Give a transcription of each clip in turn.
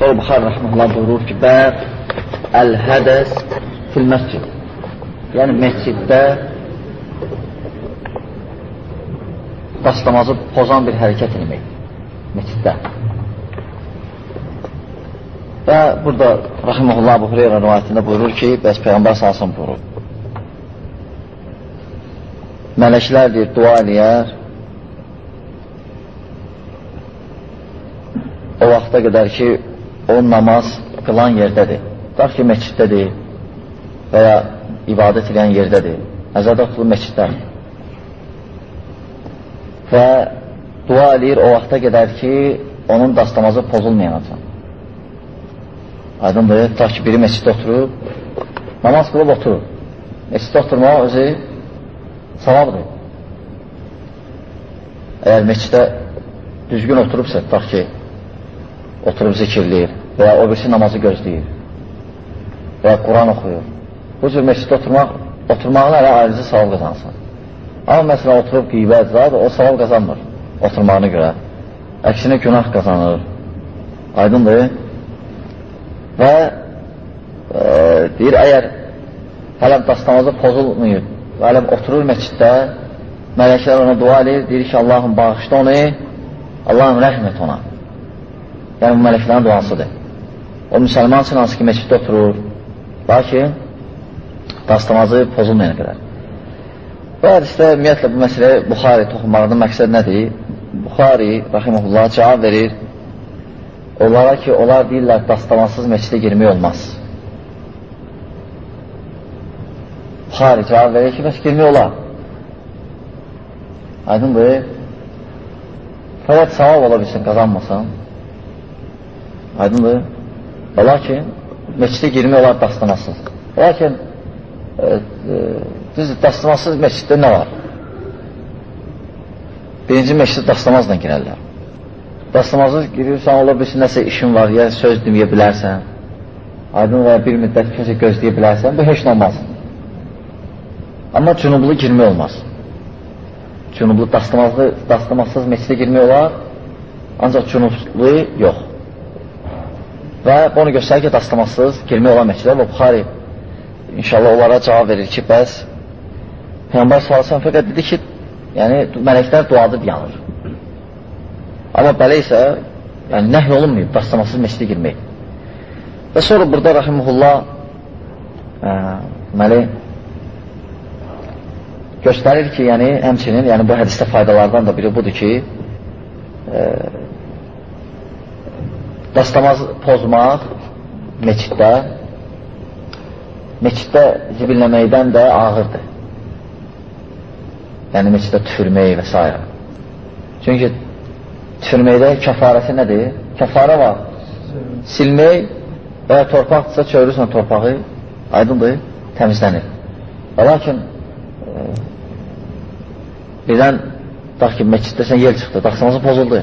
Sonra Buxar rəhməllah buyurur ki, bəb əl-hədəs fil məscid. Yəni, məsciddə dastamazı pozan bir hərəkət etmək. Məsciddə. Və burada Rəhməllah Abu Hureyra rivayətində buyurur ki, bəs Peyğəmbər salsın buyurur. Mələklər deyir, dua eləyər, o vaxta qədər ki, o namaz qılan yerdədir. Tutaq ki, məsciddədir və ya ibadət edən yerdədir. Nəzərdə tutulur məsciddən. Və dua eləyir o vaxta qədər ki, onun dastamazı pozulmayacaq. Aydındır, tutaq ki, biri məsciddə oturub, namaz qılıb oturur. Məsciddə oturmaq özü savabdır. Əgər məsciddə düzgün oturubsa, tutaq ki, oturub zikirləyir və ya o birisi namazı gözləyir və ya Quran oxuyur. Bu cür məsciddə oturmaq, oturmağın hələ ayrıcı savab qazansın. Amma məsələn, oturub qeybət zad, o savab qazanmır oturmağına görə. Əksinə günah qazanır. Aydındır. Və e, deyir, əgər hələm dastamazı pozulmayıb hələm oturur məsciddə, mələklər ona dua edir, deyir ki, Allahım bağışda onu, Allahım rəhm et ona. Yəni, bu mələklərin duasıdır. O müsəlman üçün hansı ki, məsciddə oturur, lakin dastamazı pozulmayana qədər. Bu hədisdə ümumiyyətlə bu məsələ Buxari toxunmağının məqsəd nədir? Buxari, rəhiməhullah, cavab verir onlara ki, onlar deyirlər, dastamasız məscidə girmək olmaz. Buxari cavab verir ki, bəs girmək olar. Aydındır. Fəqət savab ola bilsin, qazanmasın. Aydındır. Və lakin, meçidə girmək olar dastamasız. Lakin, e, e, düz dastamasız meçiddə nə var? Birinci meçidə dastamazla girərlər. Dastamazı girirsən, ola bilsin, nəsə işin var, ya söz deməyə bilərsən, aydın ya bir müddət kimsə gözləyə bilərsən, bu heç nə olmaz. Amma cünublu girmək olmaz. Cünublu dastamazlı, dastamasız meçidə girmək olar, ancaq cünublu yox. Və bunu göstərir ki, dastamasız girmək olan məsələ və Buxari inşallah onlara cavab verir ki, bəs Peyğəmbər sallallahu fəqət dedi ki, yəni mələklər duadır yanır. Amma belə isə yəni nəhy olunmayıb dastamasız məsələ girmək. Və sonra burada rahimehullah ə, deməli göstərir ki, yəni həmçinin, yəni bu hədisdə faydalardan da biri budur ki, ə, Dəstəmaz pozmaq meçiddə meçiddə zibilləməkdən də ağırdır. Yəni meçiddə tüfürmək və s. Çünki tüfürməkdə kəfarəsi nədir? Kəfarə var. Silmək və ya torpaqdırsa çövürürsən torpağı, aydındır, təmizlənir. Və lakin e, birdən, dax ki, meçiddə sən yel çıxdı, daxsamazı pozuldu.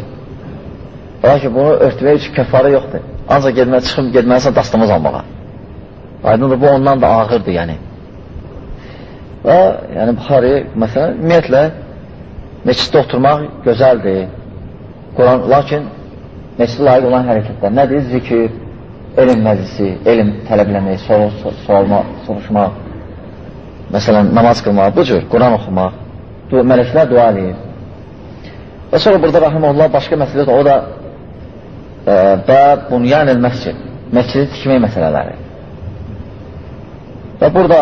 Lakin bunu örtmək üçün kəfarə yoxdur. Ancaq gedmə, çıxım, gedməlisən dastamaz almağa. Aydındır, bu ondan da ağırdır, yəni. Və, yəni, Buxari, məsələn, ümumiyyətlə, meçiddə oturmaq gözəldir. Quran, lakin meçiddə layiq olan hərəkətlər nədir? Zikir, elm məclisi, elm tələbləmək, soru, sorma, soruşmaq, məsələn, namaz qılmaq, bu cür, Quran oxumaq, mələklər dua edir. Və sonra burada Rahimullah başqa məsələdir, o da və bunyanil məscid, məscidi tikmək məsələləri. Və burada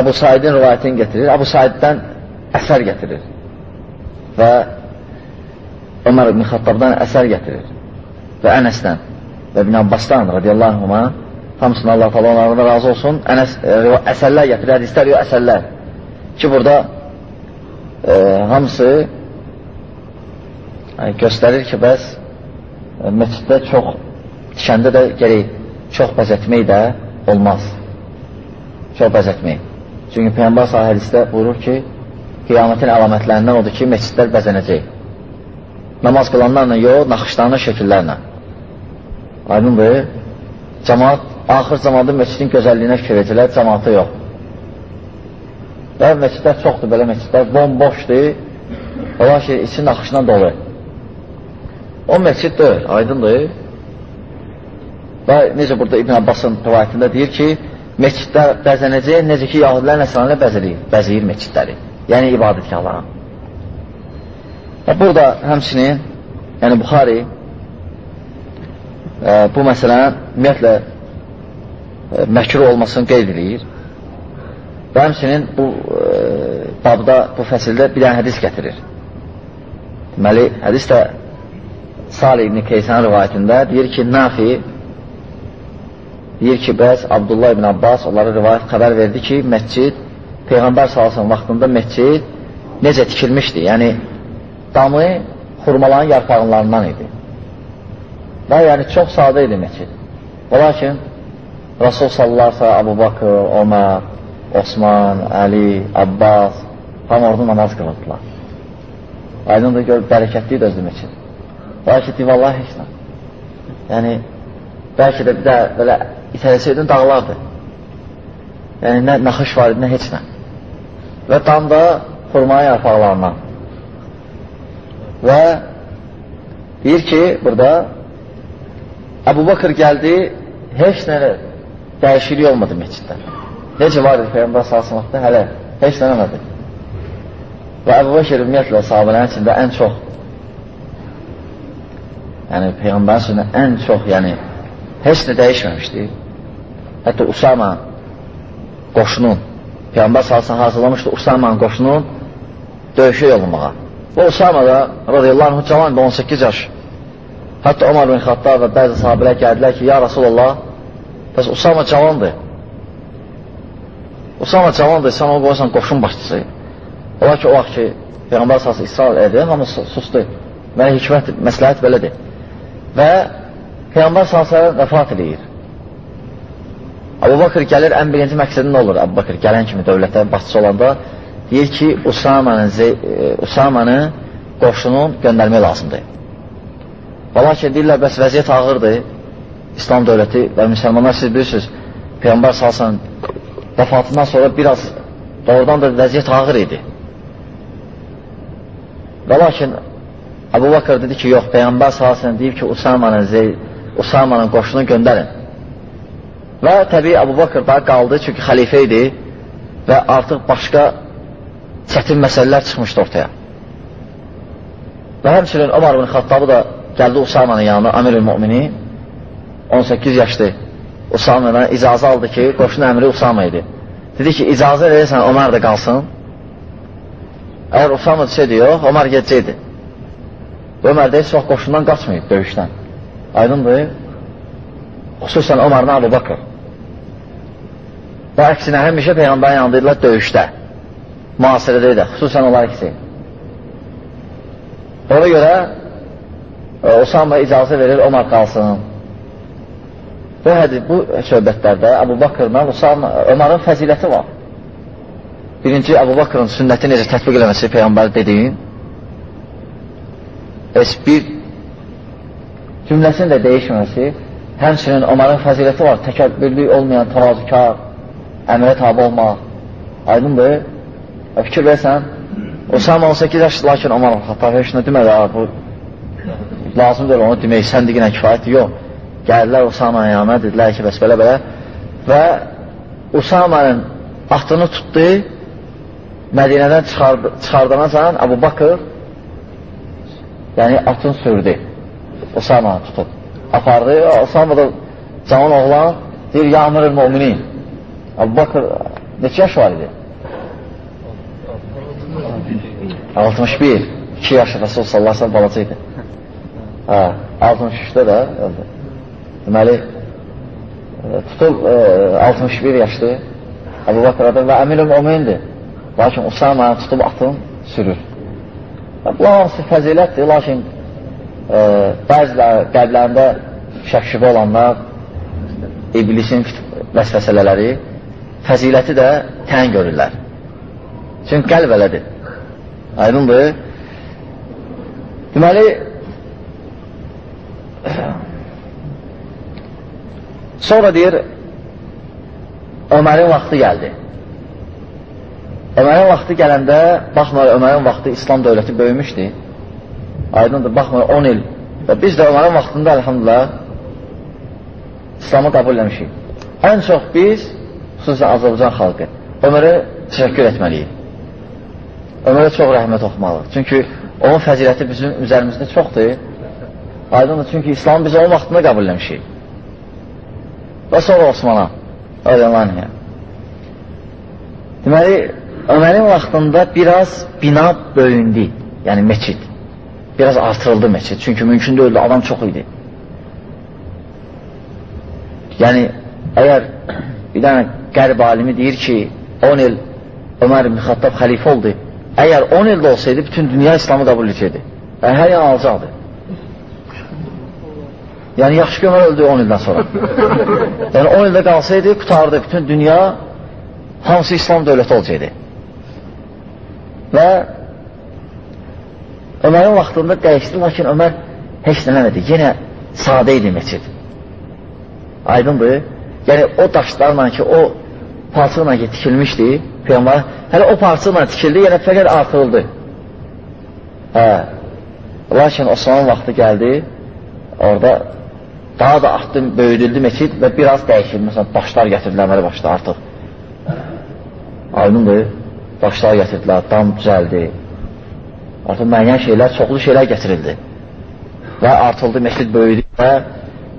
Əbu Saidin rivayətini getirir, Əbu Saiddən əsər getirir və Ömər ibn Xattabdan əsər getirir və Ənəsdən və ibn Abbasdan radiyallahu anhuma hamısına Allah tala onlarına razı olsun Ənəs, e, əsərlər getirir, hədislər yox əsərlər ki burada e, hamısı e, göstərir ki bəs məsciddə çox, tikəndə də gerək çox bəzətmək də olmaz. Çox bəzətmək. Çünki Peyyambar sahə hədisdə buyurur ki, qiyamətin əlamətlərindən odur ki, məscidlər bəzənəcək. Namaz qılanlarla yox, naxışlarla, şəkillərlə. Aydındır. Cəmaat, axır zamanda məscidin gözəlliyinə fikir edəcəklər, cəmaata yox. Və məscidlər çoxdur, belə məscidlər bomboşdur. Ola ki, içi naxışla dolu. O məscid deyil, aydındır. Və necə burada İbn Abbasın rivayətində deyir ki, meçidlər bəzənəcək, necə ki, yahudilər nəsranilər bəzəyir, bəzəyir meçidləri. Yəni, ibadətgahlara. Və burada həmçinin, yəni Buxari e, bu məsələni ümumiyyətlə e, məkruh olmasını qeyd edir. Və həmçinin bu e, babda, bu fəsildə bir dənə hədis gətirir. Deməli, hədis də Salih ibn Keysan rivayətində deyir ki, Nafi deyir ki, bəs Abdullah ibn Abbas onlara rivayət xəbər verdi ki, məscid Peyğəmbər salsın vaxtında məscid necə tikilmişdi? Yəni, damı xurmaların yarpağınlarından idi. Və yəni, çox sadə idi məscid. Və lakin, Rasul sallarsa Abu Bakır, Ömər, Osman, Əli, Abbas tam orada namaz qılırdılar. Aydın da gör, bərəkətli idi özü məscid. Lakin, divallah heç nə. Yəni, bəlkə də bir də belə itələsəydin dağlardı. Yəni, nə naxış var idi, nə heç nə. Və tam da xurmaya yarpaqlarından. Və deyir ki, burada Əbu Bakır gəldi, heç nə dəyişiklik olmadı meçiddə. Necə var idi Peyyambər salsınlıqda? Hələ heç nə eləmədi. Və Əbu Bakır ümumiyyətlə sahabələrin içində ən çox yəni Peyğəmbərin sözünə ən çox, yəni heç nə dəyişməmişdi. Hətta Usama qoşunun, Peyğəmbər salsın hazırlamışdı Usamanın qoşunun döyüşə yolunmağa. Bu Usama da radiyallahu anh cavan 18 yaş. Hətta Omar bin Xattar və bəzi sahabələr gəldilər ki, ya Rasulullah, bəs Usama cavandır. Usama cavandır, sən onu qoysan qoşun başçısı. Ola ki, o vaxt ki, Peyğəmbər salsın İsrail edir, hamı sustu. Mənə hikmət, məsləhət belədir. Və Peyğəmbər salsın vəfat edir. Abu Bakır gəlir, ən birinci məqsədi nə olur? Abu Bakır gələn kimi dövlətə başçı olanda deyir ki, Usamanın, e, Usamanı qoşunun göndərmək lazımdır. Və lakin deyirlər, bəs vəziyyət ağırdır. İslam dövləti və müsəlmanlar siz bilirsiniz, Peyğəmbər salsan vəfatından sonra biraz doğrudan da vəziyyət ağır idi. Və lakin Abu Bakır dedi ki, yox, Peyğəmbər salsan deyib ki, Usamanın, Usamanın qoşunu göndərin. Və təbii Əbu Bakır da qaldı, çünki xəlifə idi və artıq başqa çətin məsələlər çıxmışdı ortaya. Və həmçinin Ömar bin Xattabı da gəldi Usamanın yanına, Amir-ül Mümini, 18 yaşlı Usamana icazə aldı ki, qoşun əmri Usama idi. Dedi ki, icazə verirsən, Ömər də qalsın. Əgər Usama desəydi, yox, Ömər gedəcəkdi. Ömər də heç vaxt qoşundan qaçmayıb döyüşdən. Aydındır? Xüsusən Ömərlə Abu Bakır. Və əksinə həmişə Peyğəmbərin yanındaydılar döyüşdə. Müasirədə idi, xüsusən onlar ikisi. Ona görə e, Osama icazə verir, Omar qalsın. Bu, hədis, bu söhbətlərdə Əbu Bakırla Ömarın fəziləti var. Birinci, Əbu Bakırın sünnəti necə tətbiq eləməsi Peyğəmbər dediyin, heç bir cümləsinin də dəyişməməsi, həmçinin Ömarın fəziləti var, təkəbbürlük olmayan, təvazükar, əmrə tabi olmaq. Aydındır. Fikir versən, Osama 18 yaşlı, lakin Omar Xattab heç nə demədi, bu lazım deyil, onu demək, sən deyinə kifayətdir, yox. Gəldilər Osama'nın yanına, dedilər ki, bəs belə-belə və Usamanın atını tutdu, Mədinədən çıxard çıxardanacan Əbu Bakır yəni atın sürdü. Osama tutub. Apardı. Osama da cavan oğlan deyir, ya amir-ül müminin. Əbu Bakır neçə yaş var idi? 61. 2 yaş Rasul sallallahu aleyhi balaca idi. Hə, 63-də də öldü. Deməli, e, tutub e, 61 yaşlı Əbu Bakır adı və əmir-ül mümindir. Lakin Usama tutub atın sürür. Bunlar hamısı fəzilətdir, lakin e, bəziləri qəlblərində şəkşibə olanlar, iblisin vəsvəsələləri fəziləti də tən görürlər. Çünki qəlb elədir. Aydındır. Deməli, sonra deyir, Ömərin vaxtı gəldi. Ömərin vaxtı gələndə, baxmayaraq Ömərin vaxtı İslam dövləti böyümüşdü. Aydındır, baxmayaraq 10 il. Və biz də Ömərin vaxtında, əlhamdülillah, İslamı qəbul eləmişik. Ən çox biz, xüsusən Azərbaycan xalqı, Ömərə təşəkkür etməliyik. Ömərə çox rəhmət oxumalıq. Çünki onun fəziləti bizim üzərimizdə çoxdur. Aydındır, çünki İslamı biz onun vaxtında qəbul eləmişik. Və sonra Osmana, öyrənlaniyə. Deməli, Ömərin vaxtında biraz bina böyündü, yəni meçid. Biraz artırıldı meçid, çünki mümkün deyildi, adam çox idi. Yəni, əgər bir dənə qərb alimi deyir ki, 10 il Ömər ibn Xattab xəlifə oldu, əgər 10 ildə olsaydı, bütün dünya İslamı qəbul edəcəkdi. Yəni, hər yan alacaqdı. Yəni, yaxşı ki, Ömər öldü 10 ildən sonra. yəni, 10 ildə qalsaydı, qutardı, bütün dünya hamısı İslam dövləti olacaqdı. Və Ömərin vaxtında dəyişdi, lakin Ömər heç nələmədi. Yenə sadə idi meçid. Aydındır. Yəni o daşlarla ki, o parçayla ki, tikilmişdi, Peyğəmbər, hələ o parçayla tikildi, yəni fəqət artırıldı. Hə. Lakin Osmanın vaxtı gəldi, orada daha da artdı, böyüdüldü meçid və biraz dəyişildi. Məsələn, daşlar gətirdilər əməli başda artıq. Aydındır. Daşlar gətirdilər, dam düzəldi. Artıq müəyyən şeylər, çoxlu şeylər gətirildi. Və artıldı, meçid böyüdü və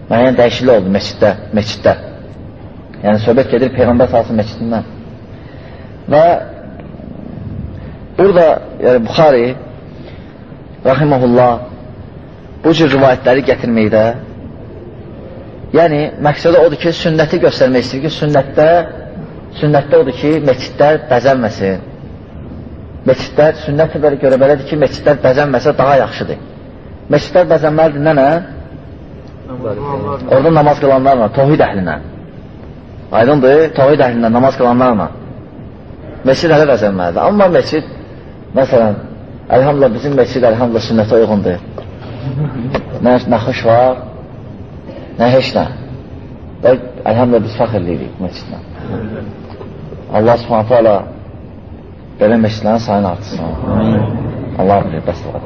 müəyyən dəyişiklik oldu meçiddə, meçiddə. Yəni, söhbət gedir Peyğəmbər salsın meçidindən. Və burada, yəni Buxari, rahiməhullah, bu cür rivayətləri gətirməkdə, yəni, məqsədə odur ki, sünnəti göstərmək istəyir ki, sünnətdə, sünnətdə odur ki, meçidlər bəzənməsin. Meçidlər, sünnətə görə belədir ki, meçidlər bəzənməsə daha yaxşıdır. Meçidlər bəzənməlidir, nə nə? Orada namaz qılanlarla, tohid əhlinə. Aydındır, tohid əhlinə namaz qılanlarla. Mesid hələ vəzənməlidir. Amma mesid, məsələn, əlhamdülillah bizim mesid əlhamdülillah sünnətə uyğundur. Nə, nə xış var, nə heç nə. Və əlhamdülillah biz fəxr edirik mesidlə. Allah subhanətə alə belə mesidlərin sayını artırsın. Allah bilir, bəs var.